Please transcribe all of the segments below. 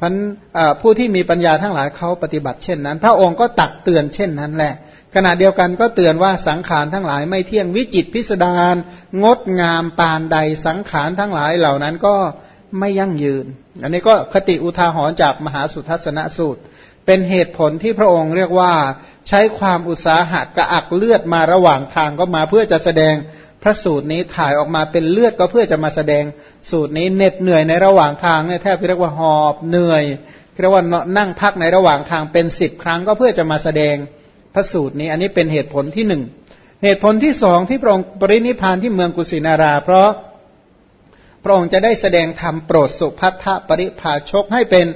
พันผู้ที่มีปัญญาทั้งหลายเขาปฏิบัติเช่นนั้น พระองค์ก็ตักเตือนเช่นนั้นแหละ ขณะเดียวกันก็เตือนว่าสังขารทั้งหลายไม่เที่ยงวิจิตพิสดารงดงามปานใดสังขารทั้งหลายเหล่านั้นก็ไม่ยั่งยืน อันนี้ก็คติอุทาหรณ์จากมหาสุทัศนสูตร เป็นเหตุผลที่พระองค์เรียกว่าใช้ความอุตสาหะกระอักเลือดมาระหว่างทางก็มาเพื่อจะแสดง พระสูตรนี้ถ่ายออกมาเป็นเลือดก็เพื่อจะมาแสดงสูตรนี้เหน็ดเหนื่อยในระหว่างทางเนี่ยแทบเรียกว่าหอบเหนื่อยเรียกว่านั่งพักในระหว่างทางเป็นสิบครั้งก็เพื่อจะมาแสดงพระสูตรนี้ อันนี้เป็นเหตุผลที่หนึ่งเหตุผลที่สองที่พระองค์ปรินิพานที่เมืองกุสินารา เพราะพระองค์จะได้แสดงธรรมโปรดสุภัททปริภาชกให้เป็น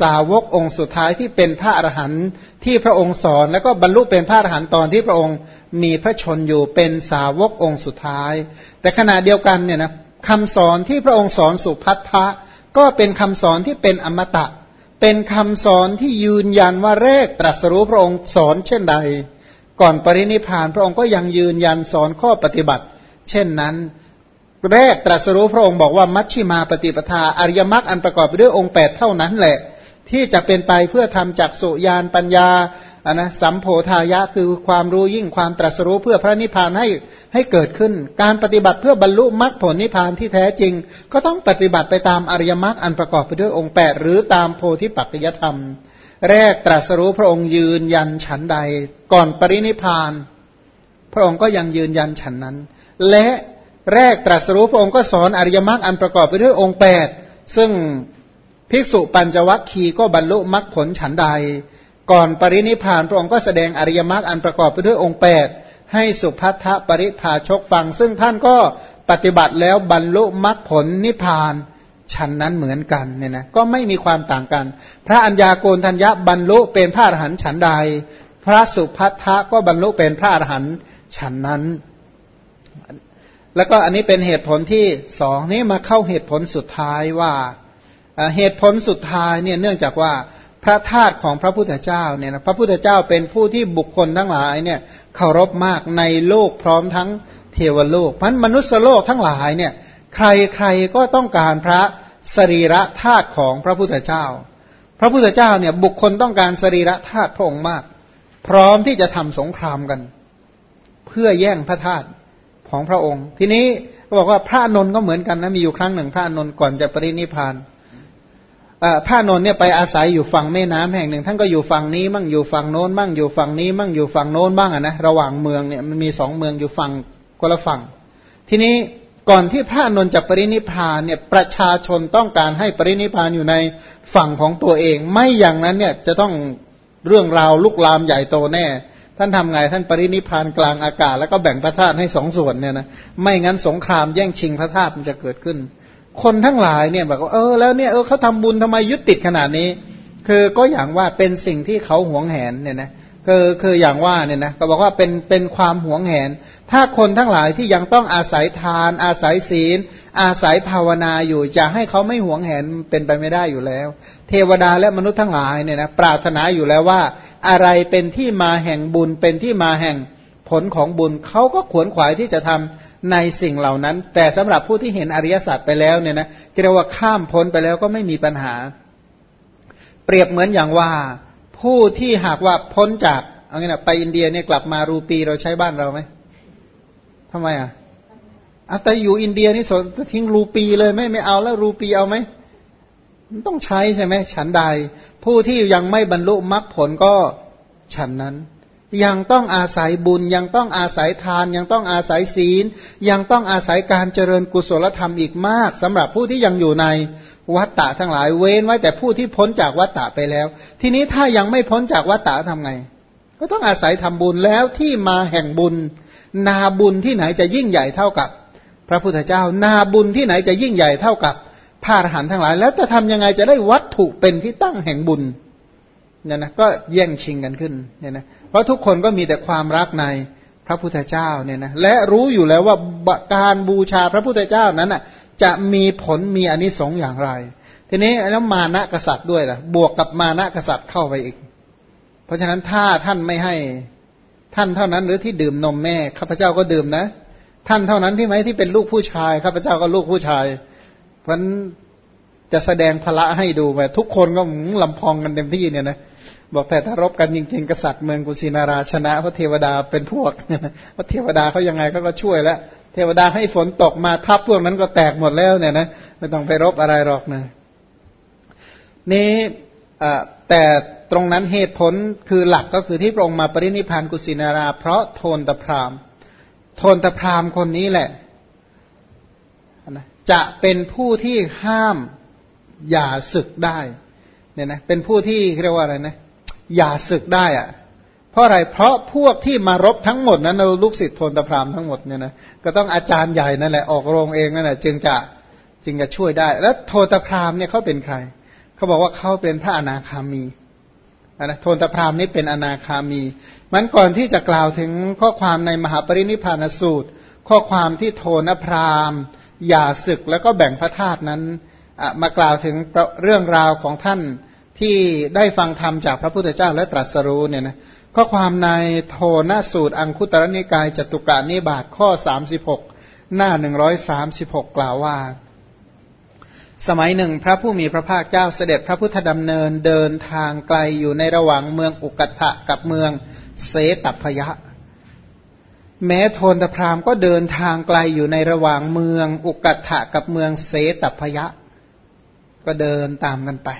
สาวกองค์สุดท้ายที่เป็นพระอรหันต์ที่พระองค์สอน แล้วก็บรรลุเป็นพระอรหันต์ตอนที่พระองค์ มีพระชนอยู่เป็นสาวกองค์สุดท้าย แต่ขณะเดียวกันเนี่ยนะคำสอนที่พระองค์สอนสุภัททะก็เป็นคำสอนที่เป็นอมตะ เป็นคำสอนที่ยืนยันว่าแรกตรัสรู้พระองค์สอนเช่นใด ก่อนปรินิพานพระองค์ก็ยังยืนยันสอนข้อปฏิบัติ เช่นนั้น แรกตรัสรู้พระองค์บอกว่ามัชชิมาปฏิปทาอริยมรรคอันประกอบไปด้วยองค์แปดเท่านั้นแหละ ที่จะเป็นไปเพื่อทำจักสุยานปัญญา อันนะสัมโพธายะคือความรู้ยิ่งความตรัสรู้เพื่อพระนิพพานให้ให้เกิดขึ้น การปฏิบัติเพื่อบรรลุมรรคผลนิพพานที่แท้จริง ก็ต้องปฏิบัติไปตามอริยมรรคอันประกอบไปด้วยองค์แปดหรือตามโพธิปัจจยธรรม แรกตรัสรู้พระองค์ยืนยันฉันใด ก่อนปรินิพพาน พระองค์ก็ยังยืนยันฉันนั้น และแรกตรัสรู้พระองค์ก็สอนอริยมรรคอันประกอบไปด้วยองค์แปดซึ่งภิกษุปัญจวัคคีย์ก็บรรลุมรรคผลฉันใด ก่อนปรินิพานพระองค์ก็แสดงอริยมรรคอันประกอบไปด้วยองค์แปดให้สุพัทธปริภาชกฟัง ซึ่งท่านก็ปฏิบัติแล้วบรรลุมรรคผลนิพพานฉันนั้นเหมือนกันเนี่ยนะก็ไม่มีความต่างกัน พระัญญาโกณทัญญะบรรลุเป็นพระอรหันต์ฉันใด พระสุพัทธะก็บรรลุเป็นพระอรหันต์ฉันนั้น แล้วก็อันนี้เป็นเหตุผลที่สองนี้มาเข้าเหตุผลสุดท้ายว่าเหตุผลสุดท้ายเนี่ยเนื่องจากว่า พระธาตุของพระพุทธเจ้าเนี่ยนะพระพุทธเจ้าเป็นผู้ที่บุคคลทั้งหลายเนี่ยเคารพมากในโลกพร้อมทั้งเทวโลกพันมนุษยโลกทั้งหลายเนี่ยใครใครก็ต้องการพระสรีระธาตุของพระพุทธเจ้า พระพุทธเจ้าเนี่ยบุคคลต้องการสรีระธาตุพระองค์มาก พร้อมที่จะทำสงครามกัน เพื่อแย่งพระธาตุของพระองค์ ทีนี้ก็บอกว่าพระนนท์ก็เหมือนกันนะมีอยู่ครั้งหนึ่งพระนนท์ก่อนจะปรินิพาน พระนนท์เนี่ยไปอาศัยอยู่ฝั่งแม่น้ำแห่งหนึ่ง ท่านก็อยู่ฝั่งนี้มั่งอยู่ฝั่งโน้นมั่งอยู่ฝั่งนี้มั่งอยู่ฝั่งโน้นบ้างอะนะระหว่างเมืองเนี่ยมันมีสองเมืองอยู่ฝั่งคนละฝั่ง ทีนี้ก่อนที่พระนนท์จะปรินิพานเนี่ยประชาชนต้องการให้ปรินิพานอยู่ในฝั่งของตัวเอง ไม่อย่างนั้นเนี่ยจะต้องเรื่องราวลุกลามใหญ่โตแน่ ท่านทำไงท่านปรินิพานกลางอากาศ แล้วก็แบ่งพระธาตุให้สองส่วนเนี่ยนะไม่งั้นสงครามแย่งชิงพระธาตุมันจะเกิดขึ้น คนทั้งหลายเนี่ยบอกว่าเออแล้วเนี่ยเออเขาทำบุญทำไมยึดติดขนาดนี้ คือก็อย่างว่าเป็นสิ่งที่เขาหวงแหนเนี่ยนะคือคืออย่างว่าเนี่ยนะก็บอกว่าเป็นเป็นความหวงแหน ถ้าคนทั้งหลายที่ยังต้องอาศัยทาน อาศัยศีล อาศัยภาวนาอยู่จะให้เขาไม่หวงแหนเป็นไปไม่ได้อยู่แล้ว เทวดาและมนุษย์ทั้งหลายเนี่ยนะปรารถนาอยู่แล้วว่า อะไรเป็นที่มาแห่งบุญเป็นที่มาแห่งผลของบุญเขาก็ขวนขวายที่จะทำ ในสิ่งเหล่านั้น แต่สำหรับผู้ที่เห็นอริยสัจไปแล้วเนี่ยนะเรียกว่าข้ามพ้นไปแล้วก็ไม่มีปัญหา เปรียบเหมือนอย่างว่า ผู้ที่หากว่าพ้นจากเอางี้นะไปอินเดียเนี่ยกลับมารูปีเราใช้บ้านเราไหมทำไมอะอาแต่อยู่อินเดียนี่สนทิ้งรูปีเลยไม่ไม่เอาแล้วรูปีเอาไหมต้องใช้ใช่ไหมฉันใด ผู้ที่ยังไม่บรรลุมรรคผลก็ฉันนั้น ยังต้องอาศัยบุญ ยังต้องอาศัยทาน ยังต้องอาศัยศีล ยังต้องอาศัยการเจริญกุศลธรรมอีกมากสำหรับผู้ที่ยังอยู่ในวัฏฏะทั้งหลายเว้นไว้แต่ผู้ที่พ้นจากวัฏฏะไปแล้ว ทีนี้ถ้ายังไม่พ้นจากวัฏฏะทำไง ก็ต้องอาศัยทำบุญแล้วที่มาแห่งบุญ นาบุญที่ไหนจะยิ่งใหญ่เท่ากับ พระพุทธเจ้า นาบุญที่ไหนจะยิ่งใหญ่เท่ากับพระอรหันต์ทั้งหลาย แล้วจะทำยังไงจะได้วัตถุเป็นที่ตั้งแห่งบุญเนี่ยนะก็แย่งชิงกันขึ้นเนี่ยนะ เพราะทุกคนก็มีแต่ความรักในพระพุทธเจ้าเนี่ยนะและรู้อยู่แล้วว่าการบูชาพระพุทธเจ้านั้นอะจะมีผลมีอนิสงส์อย่างไร ทีนี้แล้วมานะกษัตริย์ด้วยล่ะบวกกับมานะกษัตริย์เข้าไปอีก เพราะฉะนั้นถ้าท่านไม่ให้ท่านเท่านั้นหรือที่ดื่มนมแม่ข้าพเจ้าก็ดื่มนะ ท่านเท่านั้นที่ไหมที่เป็นลูกผู้ชายข้าพเจ้าก็ลูกผู้ชาย เพราะนั้นจะแสดงพละให้ดูแบบทุกคนก็ลำพองกันเต็มที่เนี่ยนะ บอกแต่ถ้ารบกันจริงๆ กษัตริย์เมืองกุสินาราชนะพระเทวดาเป็นพวกพระเทวดาเขายังไงเขาก็ช่วยแล้ว เทวดาให้ฝนตกมาทับพวกนั้นก็แตกหมดแล้วเนี่ยนะไม่ต้องไปรบอะไรหรอกนะนี่แต่ตรงนั้นเหตุผลคือหลักก็คือที่พระองค์มาปรินิพานกุสินารา เพราะโทนตพรามโทนตพรามคนนี้แหละจะเป็นผู้ที่ห้ามอย่าศึกได้เนี่ยนะเป็นผู้ที่เรียกว่าอะไรนะ อย่าศึกได้อะเพราะอะไร เพราะพวกที่มารบทั้งหมดนั้นเราลูกศิษย์โทนตพรามทั้งหมดเนี่ยนะก็ต้องอาจารย์ใหญ่นั่นแหละออกโรงเองนั่นแหละจึงจะจึงจะช่วยได้ แล้วโทนตพรามเนี่ยเขาเป็นใครเขาบอกว่าเขาเป็นพระอนาคามีนะโทนตพรามนี่เป็นอนาคามี มันก่อนที่จะกล่าวถึงข้อความในมหาปรินิพานสูตร ข้อความที่โทนพรามอย่าศึกแล้วก็แบ่งพระธาตุนั้นมากล่าวถึงเรื่องราวของท่าน ที่ได้ฟังธรรมจากพระพุทธเจ้าและตรัสรู้เนี่ยนะข้อความในโทนสูตรอังคุตรนิกายจตุกานิบาตข้อ 36 หน้า 136 กล่าวว่า สมัยหนึ่งพระผู้มีพระภาคเจ้าเสด็จพระพุทธดำเนินเดินทางไกลอยู่ในระหว่างเมืองอุกัตถะกับเมืองเสตัพยะ แม้โทนตพรามก็เดินทางไกลอยู่ในระหว่างเมืองอุกัตถะกับเมืองเสตัพยะ ก็เดินตามกันไป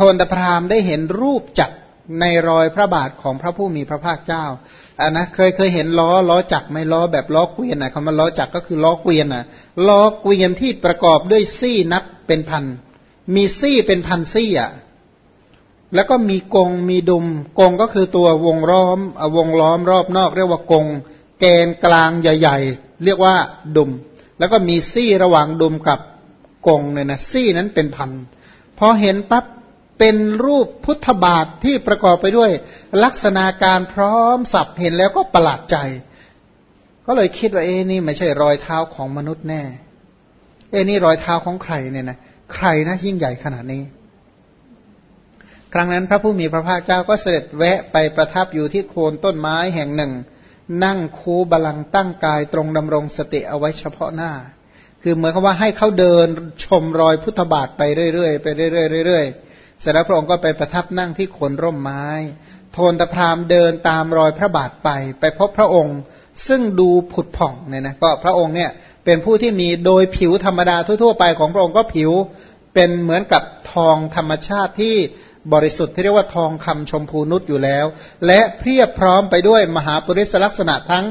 ทนตพราหมณ์ได้เห็นรูปจักในรอยพระบาทของพระผู้มีพระภาคเจ้าอ่านะเคยเคยเห็นล้อล้อจักไม่ล้อแบบล้อเกวียนนะคำว่าล้อจักก็คือล้อเกวียนนะล้อเกวียนที่ประกอบด้วยซี่นับเป็นพัน มีซี่เป็นพันซี่อะแล้วก็มีกงมีดุมกงก็คือตัววงล้อมวงล้อมรอบนอก เรียกว่ากง แกนกลางใหญ่ ๆ เรียกว่าดุม แล้วก็มีซี่ระหว่างดุมกับกงเนี่ยนะซี่นั้นเป็นพันพอเห็นปั๊บ เป็นรูปพุทธบาทที่ประกอบไปด้วย ลักษณะการพร้อมสับเห็นแล้วก็ประหลาดใจ ก็เลยคิดว่าเอ้นี่ไม่ใช่รอยเท้าของมนุษย์แน่ เอ้นี่รอยเท้าของใครเนี่ยนะใครนะยิ่งใหญ่ขนาดนี้ ครั้งนั้นพระผู้มีพระภาคเจ้าก็เสด็จแวะไปประทับอยู่ที่โคนต้นไม้แห่งหนึ่ง นั่งคูบาลังตั้งกายตรงดำรงสติเอาไว้เฉพาะหน้า คือเหมือนกับว่าให้เขาเดินชมรอยพุทธบาทไปเรื่อยๆไปเรื่อยๆเรื่อยๆ เสร็จแล้วพระองค์ก็ไปประทับนั่งที่โคนร่มไม้ โทนตะพรามเดินตามรอยพระบาทไป ไปพบพระองค์ ซึ่งดูผุดผ่องเนี่ยนะก็พระองค์เนี่ยเป็นผู้ที่มีโดยผิวธรรมดาทั่ว ๆ ไปของพระองค์ก็ผิวเป็นเหมือนกับทองธรรมชาติที่บริสุทธิ์ที่เรียกว่าทองคำชมพูนุชอยู่แล้ว และเพียบพร้อมไปด้วยมหาปริศลักษณะทั้ง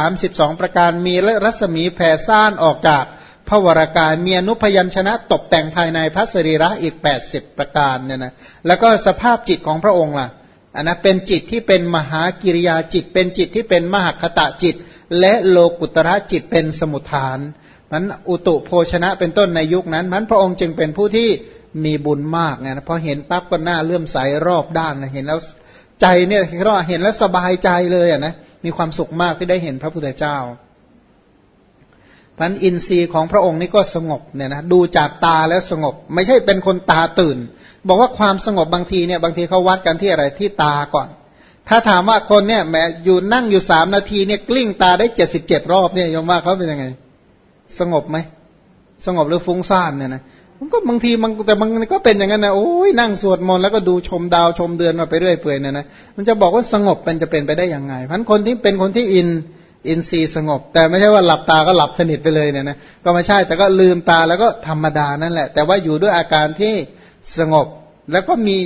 32 ประการมีและรัศมีแผ่ซ่านออกจาก พระวรากายมีอนุพยัญชนะตกแต่งภายในพระสรีระอีกแปดสิบประการเนี่ยนะแล้วก็สภาพจิตของพระองค์ล่ะอันนะเป็นจิตที่เป็นมหากิริยาจิต เป็นจิตที่เป็นมหคตะจิต และโลกุตระจิตเป็นสมุทฐานมันอุตุโภชนะเป็นต้นในยุคนั้นมันพระองค์จึงเป็นผู้ที่มีบุญมากไงนะพอเห็นปั๊บก็หน้าเลื่อมใสรอบด้านนะเห็นแล้วใจเนี่ยเราเห็นแล้วสบายใจเลยอะนะมีความสุขมากที่ได้เห็นพระพุทธเจ้า พันอินทรีย์ของพระองค์นี่ก็สงบเนี่ยนะดูจากตาแล้วสงบ ไม่ใช่เป็นคนตาตื่น บอกว่าความสงบบางทีเนี่ยบางทีเขาวัดกันที่อะไรที่ตาก่อน ถ้าถามว่าคนเนี่ยแม้อยู่นั่งอยู่สามนาทีเนี่ยกลิ้งตาได้เจ็ดสิบเจ็ดรอบเนี่ยยมว่าเขาเป็นยังไง สงบไหมสงบหรือฟุ้งซ่านเนี่ยนะมันก็บางทีมันแต่บางก็เป็นอย่างนั้นนะโอ้ยนั่งสวดมนต์แล้วก็ดูชมดาวชมเดือนมาไปเรื่อยเปื่อยเนี่ยนะมันจะบอกว่าสงบเป็นจะเป็นไปได้ยังไงพันคนที่เป็นคนที่อิน อินทรีย์สงบ แต่ไม่ใช่ว่าหลับตาก็หลับสนิทไปเลยเนี่ยนะก็ไม่ใช่แต่ก็ลืมตาแล้วก็ธรรมดานั่นแหละ แต่ว่าอยู่ด้วยอาการที่สงบ แล้วก็มี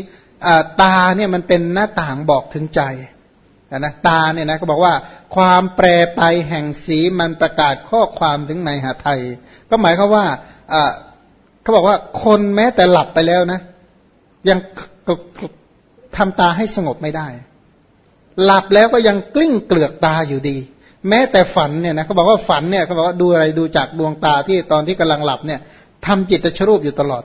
ตาเนี่ยมันเป็นหน้าต่างบอกถึงใจนะตาเนี่ยนะก็บอกว่าความแปรไปแห่งสีมันประกาศข้อความถึงในหาไทย ก็หมายเขาว่าเขาบอกว่าคนแม้แต่หลับไปแล้วนะ ยังทำตาให้สงบไม่ได้ หลับแล้วก็ยังกลิ้งเกลือกตาอยู่ดี แม้แต่ฝันเนี่ยนะเขาบอกว่าฝันเนี่ยเขาบอกว่าดูอะไรดูจากดวงตาที่ตอนที่กำลังหลับเนี่ยทำจิตชรูปอยู่ตลอด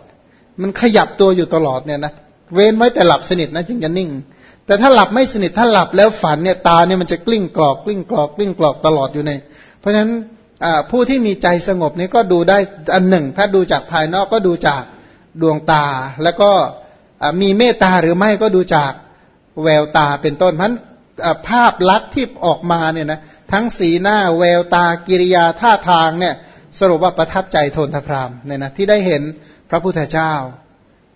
มันขยับตัวอยู่ตลอดเนี่ยนะเว้นไว้แต่หลับสนิทนะจึงจะนิ่ง แต่ถ้าหลับไม่สนิทถ้าหลับแล้วฝันเนี่ยตาเนี่ยมันจะกลิ้งกรอกกลิ้งกรอกกลิ้งกรอกตลอดอยู่ใน เพราะฉะนั้นผู้ที่มีใจสงบนี่ก็ดูได้อันหนึ่ง ถ้าดูจากภายนอกก็ดูจากดวงตา แล้วก็มีเมตตาหรือไม่ก็ดูจากแววตาเป็นต้นเพราะภาพลักษณ์ที่ออกมาเนี่ยนะ ทั้งสีหน้าแววตากิริยาท่าทางเนี่ยสรุปว่าประทับใจโทนทพรามเนี่ยนะที่ได้เห็นพระพุทธเจ้า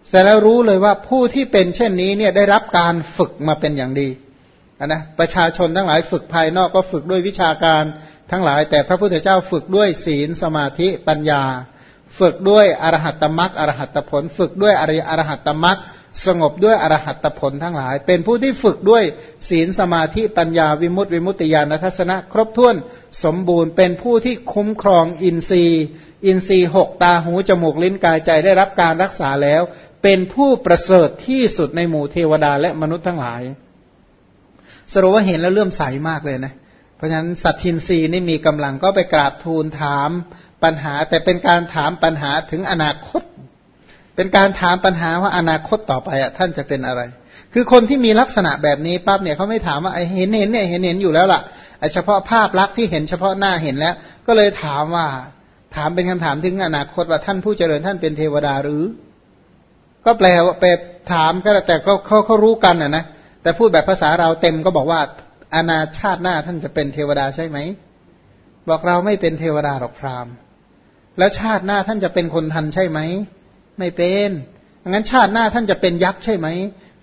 เสร็จแล้วรู้เลยว่าผู้ที่เป็นเช่นนี้เนี่ยได้รับการฝึกมาเป็นอย่างดีนะประชาชนทั้งหลายฝึกภายนอกก็ฝึกด้วยวิชาการทั้งหลาย แต่พระพุทธเจ้าฝึกด้วยศีลสมาธิปัญญา ฝึกด้วยอรหัตตมรักอรหัตผล ฝึกด้วยอริอรหัตตมรัก สงบด้วยอรหัตผลทั้งหลาย เป็นผู้ที่ฝึกด้วยศีลสมาธิปัญญาวิมุตติวิมุตติญาณทัศนะ ครบถ้วนสมบูรณ์ เป็นผู้ที่คุ้มครองอินทรีย์ อินทรีย์หกตาหูจมูกลิ้นกายใจได้รับการรักษาแล้ว เป็นผู้ประเสริฐที่สุดในหมู่เทวดาและมนุษย์ทั้งหลาย สรุปว่าเห็นแล้วเลื่อมใสมากเลยนะ เพราะฉะนั้นสัตทินรีนี่มีกำลังก็ไปกราบทูลถามปัญหา แต่เป็นการถามปัญหาถึงอนาคต เป็นการถามปัญหาว่าอนาคตต่อไปอะท่านจะเป็นอะไร คือคนที่มีลักษณะแบบนี้ปั๊บเนี่ยเขาไม่ถามว่าไอเห็นเห็นเนี่ยเห็นเห็นอยู่แล้วล่ะไอเฉพาะภาพลักษณ์ที่เห็นเฉพาะหน้าเห็นแล้ว ก็เลยถามว่า ถามเป็นคำถามถึงอนาคตว่าท่านผู้เจริญท่านเป็นเทวดาหรือ ก็แปลว่าแปลถามก็แต่ก็เขาเขารู้กันอะนะแต่พูดแบบภาษาเราเต็มก็บอกว่าอนาชาติหน้าท่านจะเป็นเทวดาใช่ไหมบอกเราไม่เป็นเทวดาหรอกพรามแล้วชาติหน้าท่านจะเป็นคนทันใช่ไหม ไม่เป็นงั้นชาติหน้าท่านจะเป็นยักษ์ใช่ไหม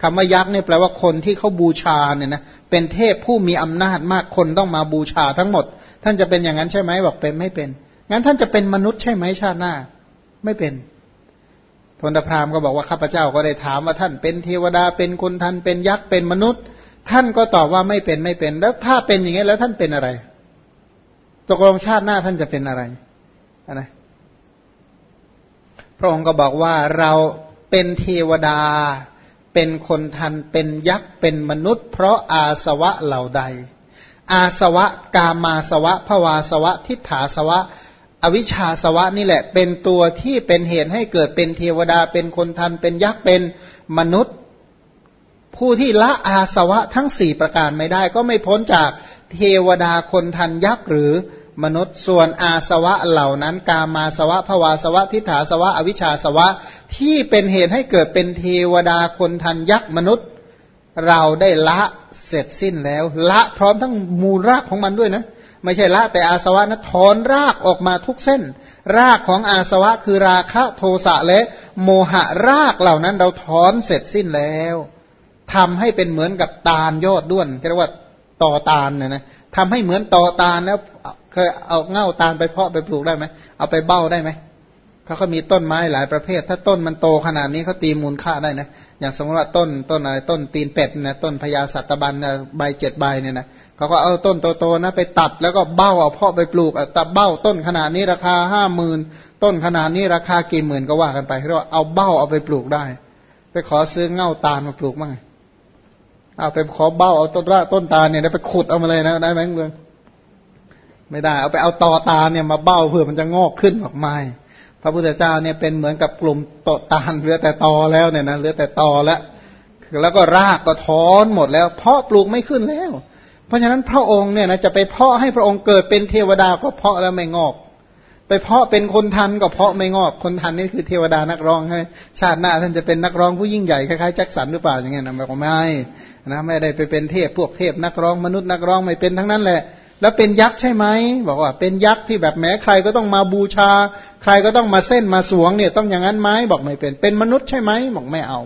คำว่ายักษ์เนี่ยแปลว่าคนที่เขาบูชาเนี่ยนะเป็นเทพผู้มีอำนาจมากคนต้องมาบูชาทั้งหมด ท่านจะเป็นอย่างนั้นใช่ไหมบอกเป็นไม่เป็น งั้นท่านจะเป็นมนุษย์ใช่ไหมชาติหน้า ไม่เป็นพลพรามก็บอกว่าข้าพเจ้าก็ได้ถามว่าท่านเป็นเทวดาเป็นคนทันเป็นยักษ์เป็นมนุษย์ ท่านก็ตอบว่าไม่เป็นไม่เป็น แล้วถ้าเป็นอย่างนี้แล้วท่านเป็นอะไรตกลงชาติหน้าท่านจะเป็นอะไรนะพ ระองค์ก็บอกว่าเราเป็นเทวดา เป็นคนทัน เป็นยักษ์ เป็นมนุษย์ เพราะอาสวะเหล่าใด อาสวะ กามาสวะ ภวาสวะ ทิฏฐาสวะ อวิชชาสวะนี่แหละ เป็นตัวที่เป็นเหตุให้เกิดเป็นเทวดา เป็นคนทัน เป็นยักษ์ เป็นมนุษย์ ผู้ที่ละอาสวะทั้งสี่ประการไม่ได้ ก็ไม่พ้นจากเทวดาคนทันยักษ์หรือ มนุษย์ส่วนอาสวะเหล่านั้น กามาสวะภวาสวะทิฏฐาสวะ อวิชชาสวะ ที่เป็นเหตุให้เกิดเป็นเทวดาคนทันยักษ์มนุษย์ เราได้ละเสร็จสิ้นแล้ว ละพร้อมทั้งมูลรากของมันด้วยนะ ไม่ใช่ละแต่อาสวะนะถอนรากออกมาทุกเส้น รากของอาสวะคือราคะโทสะและโมหะรากเหล่านั้นเราถอนเสร็จสิ้นแล้วทำให้เป็นเหมือนกับตาลยอดด้วนเรียกว่าต่อตาลเนี่ยนะทำให้เหมือนต่อตาลแล้ว เคยเอาเง่าตาลไปเพาะไปปลูกได้ไหมเอาไปเบ้าได้ไหมเขาก็มีต้นไม้หลายประเภท ถ้าต้นมันโตขนาดนี้เขาตีมูลค่าได้นะอย่างสมมติว่าต้นต้นอะไรต้นตีนเป็ดนะต้นพญาสัตบันใบเจ็ดใบเนี่ยนะเขาก็เอาต้นโตๆนะไปตัดแล้วก็เบ้าเอาเพาะไปปลูกตัดเบ้าต้นขนาดนี้ราคาห้าหมื่นต้นขนาดนี้ราคากี่หมื่นก็ว่ากันไปเรียกว่าเอาเบ้าเอาไปปลูกได้ ไปขอซื้อเง่าตาลมาปลูกมั้งเอาไปขอเบ้าเอาต้นระต้นตาลเนี่ยไปขุดเอามาเลยนะได้ไหมเมือง ไม่ได้ เอาไปเอาตอตาเนี่ยมาเบ้าเพื่อมันจะงอกขึ้นออกมาพระพุทธเจ้าเนี่ยเป็นเหมือนกับกลุ่มตอตาเหลือแต่ตอแล้วเนี่ยนะเหลือแต่ตอแล้วแล้วก็รากก็ถอนหมดแล้ว เพาะปลูกไม่ขึ้นแล้ว เพราะฉะนั้นพระองค์เนี่ยนะจะไปเพาะให้พระองค์เกิดเป็นเทวดาก็เพาะแล้วไม่งอก ไปเพาะเป็นคนทันก็เพาะไม่งอก คนทันนี่คือเทวดานักร้องให้ชาติหน้าท่านจะเป็นนักร้องผู้ยิ่งใหญ่คล้ายๆแจ็คสันหรือเปล่าอย่างเงี้ยนะบอกไม่นะไม่ได้ไปเป็นเทพพวกเทพนักร้องมนุษย์นักร้องไม่เป็นทั้งนั้นแหละ แล้วเป็นยักษ์ใช่ไหมบอกว่าเป็นยักษ์ที่แบบแม้ใครก็ต้องมาบูชา ใครก็ต้องมาเส้นมาสวงเนี่ยต้องอย่างนั้นไหมบอกไม่เป็นเป็นมนุษย์ใช่ไหมบอกไม่เอา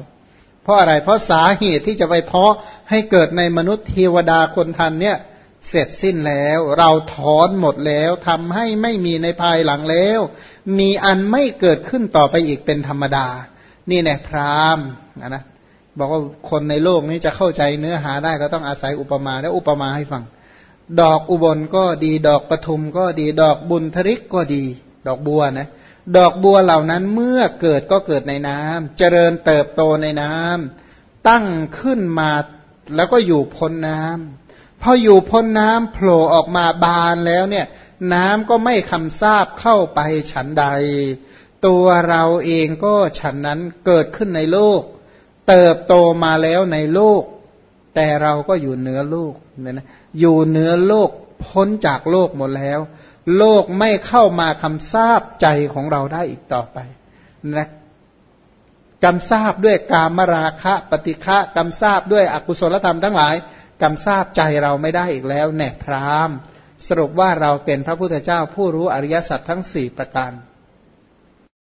เพราะอะไรเพราะสาเหตุที่จะไปเพาะให้เกิดในมนุษย์เทวดาคนทันเนี่ยเสร็จสิ้นแล้ว เราถอนหมดแล้วทำให้ไม่มีในภายหลังแล้ว มีอันไม่เกิดขึ้นต่อไปอีกเป็นธรรมดา นี่เนี่ยพรามนะนะบอกว่าคนในโลกนี้จะเข้าใจเนื้อหาได้ก็ต้องอาศัยอุปมาและอุปมาให้ฟัง ดอกอุบลก็ดีดอกปทุมก็ดีดอกบุญทริกก็ดี ดอกบัวนะ ดอกบัวเหล่านั้นเมื่อเกิดก็เกิดในน้ำเจริญเติบโตในน้ำตั้งขึ้นมาแล้วก็อยู่พ้นน้ำพออยู่พ้นน้ำโผล่ออกมาบานแล้วเนี่ย น้ำก็ไม่คำทราบเข้าไปฉันใด ตัวเราเองก็ฉันนั้นเกิดขึ้นในโลก เติบโตมาแล้วในโลก แต่เราก็อยู่เหนือโลกเนี่ยนะอยู่เหนือโลกพ้นจากโลกหมดแล้ว โลกไม่เข้ามาคำทราบใจของเราได้อีกต่อไปนะกำทราบด้วยกามราคะปฏิฆะกำทราบด้วยอกุศลธรรมทั้งหลายกำทราบใจเราไม่ได้อีกแล้วแน่พรามสรุปว่าเราเป็นพระพุทธเจ้าผู้รู้อริยสัจทั้งสี่ประการ